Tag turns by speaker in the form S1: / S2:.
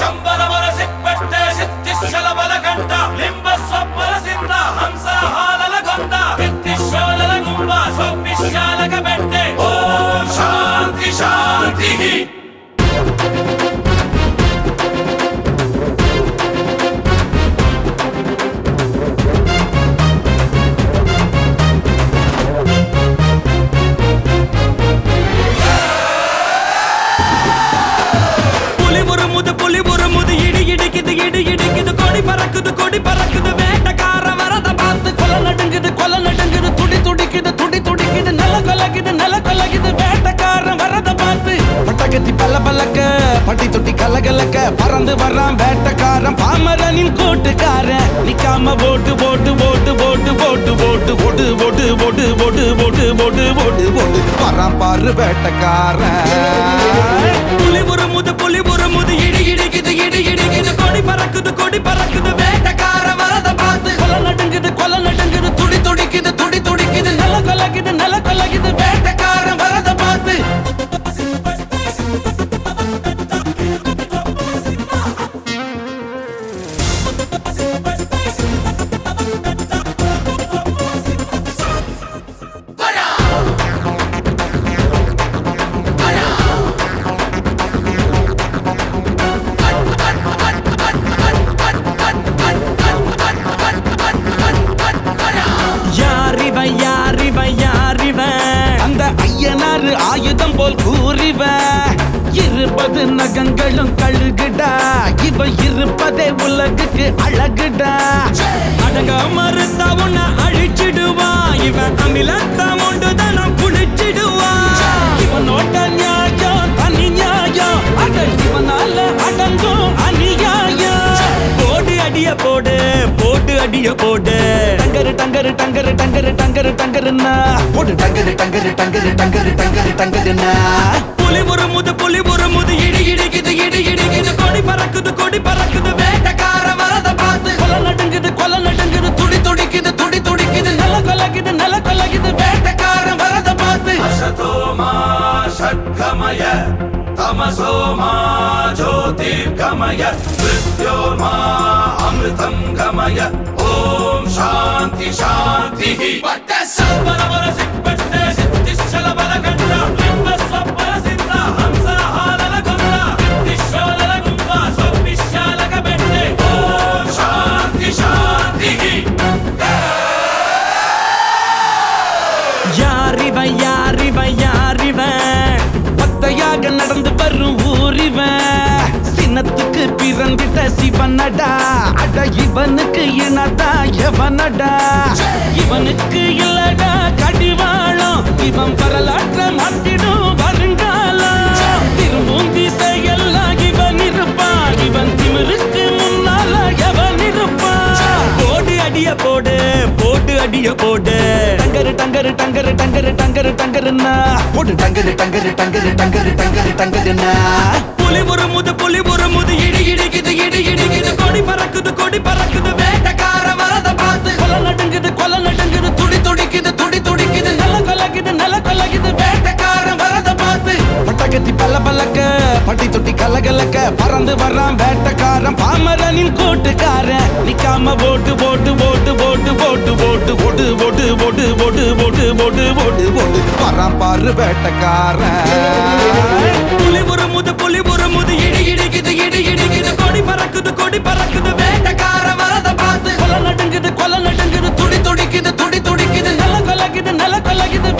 S1: శంబరమర సిప్పెట్ట సిద్ధిశలబల కంట లింబ స్వప్న సిద్ధ హంస హాలల గొంత విద్యుషోలల గుంబ స్వప్నిశాలక புலி முறுமுது இடி இடிக்குது இடி இடிக்குது கொடி பறக்குது கொடி பறக்குது வேட்டக்கார வரத
S2: பார்த்து கொலை நடுங்குது கொலை நடுங்குது துடி துடிக்குது துடி துடிக்குது நில கொலகுது நில கொலகுது வேட்டக்காரன் வரத பார்த்து பட்டகத்தி பல்ல பல்லக்க பட்டி தொட்டி கலகலக்க பறந்து வர்றான் வேட்டக்காரன் பாமரனின் கூட்டுக்காரன் நிக்காம போட்டு போட்டு போட்டு போட்டு போட்டு போட்டு போட்டு போட்டு போட்டு போட்டு போட்டு போட்டு போட்டு போட்டு வரான் பாரு வேட்டக்காரன்
S1: புலி முறுமுது புலி முறுமுது இடி இடிக்குது இடி இடிக்குது. கொடி பறக்குது கொடி
S2: முப்பது நகங்களும் கழுகுடா. இவ இருப்பதே உலகுக்கு அழகுடா.
S1: அடங்க மறுத்தா உன்னை அழிச்சிடுவா. இவன் அமிலத்தம் உண்டு தனம் குடிச்சிடுவான்
S2: இவனோட நியாயம் தனி நியாயம். அடல் இவனால அடங்கும் அநியாயம்.
S1: போடு அடிய போடு போட்டு அடிய போடு.
S2: டங்கரு டங்கரு டங்கரு டங்கரு டங்கரு டங்கருன்னா போட்டு டங்கரு டங்கரு டங்கரு டங்கரு டங்கரு டங்கருன்னா
S1: புலி ஒரு முது புலி ஒரு முது இடி இடிக்குது இடி இடிக்குது. கொடி பறக்குது கொடி பறக்குது வேட்டக்கார வரத
S2: பார்த்து. கொல நடுங்குது கொல நடுங்குது துடி துடிக்குது துடி துடிக்குது. நல்ல கொலகுது நல்ல கொலகுது வேட்டக்கார வரத பார்த்து.
S1: அசதோமா சத்கமய தமசோமா गमय मृत्योर्मा अमृतम् गमय। ॐ शान्ति शान्तिः। पटस्
S2: பிறந்திட்ட சிவனடா. அட இவனுக்கு இனதா எவனடா. இவனுக்கு இல்லடா கடிவாளம். இவன் வரலாற்ற மாட்டிடும் வருங்காலம். திரும்பும் திசையெல்லாம் இவன் இருப்பான். இவன் திமிருக்கு முன்னால எவன் இருப்பான்.
S1: போடு அடிய போடு போட்டு அடிய போடு.
S2: டங்கரு டங்கரு டங்கரு டங்கரு டங்கரு டங்கருன்னா போடு டங்கரு டங்கரு டங்கரு டங்கரு டங்கரு டங்கருன்னா
S1: புலி முறுமுது புலி முறுமுது இடி இடிக்குது இடி இடிக்குது கொடி பறக்குது கொடி பறக்குது வேட்டக்கார
S2: வரத பார்த்து கொலை நடுங்குது கொலை நடுங்குது துடி துடிக்குது துடி துடிக்குது நல்ல கொலகுது நல்ல கொலகுது வேட்டக்கார வரத பார்த்து பட்டகத்தி பல்ல பல்லக்க பட்டி தொட்டி கலகலக்க பறந்து வர்றான் வேட்டக்காரன் பாமரனின் கூட்டுக்காரன் நிக்காம போட்டு போட்டு போட்டு போட்டு போட்டு போட்டு போட்டு போட்டு போட்டு போட்டு போட்டு போட்டு போட்டு போட்டு வரான் பாரு வேட்டக்காரன்
S1: இடி ஒரு முது இடி இடிக்குது இடி இடிக்குது. கொடி பறக்குது கொடி பறக்குது. வேட்டக்கார
S2: வரத பார்த்து கொலை நடுங்குது கொலை நடுங்குது. துடி துடிக்குது துடி துடிக்குது. நல்ல கொலைக்குது நல்ல கொலைக்குது.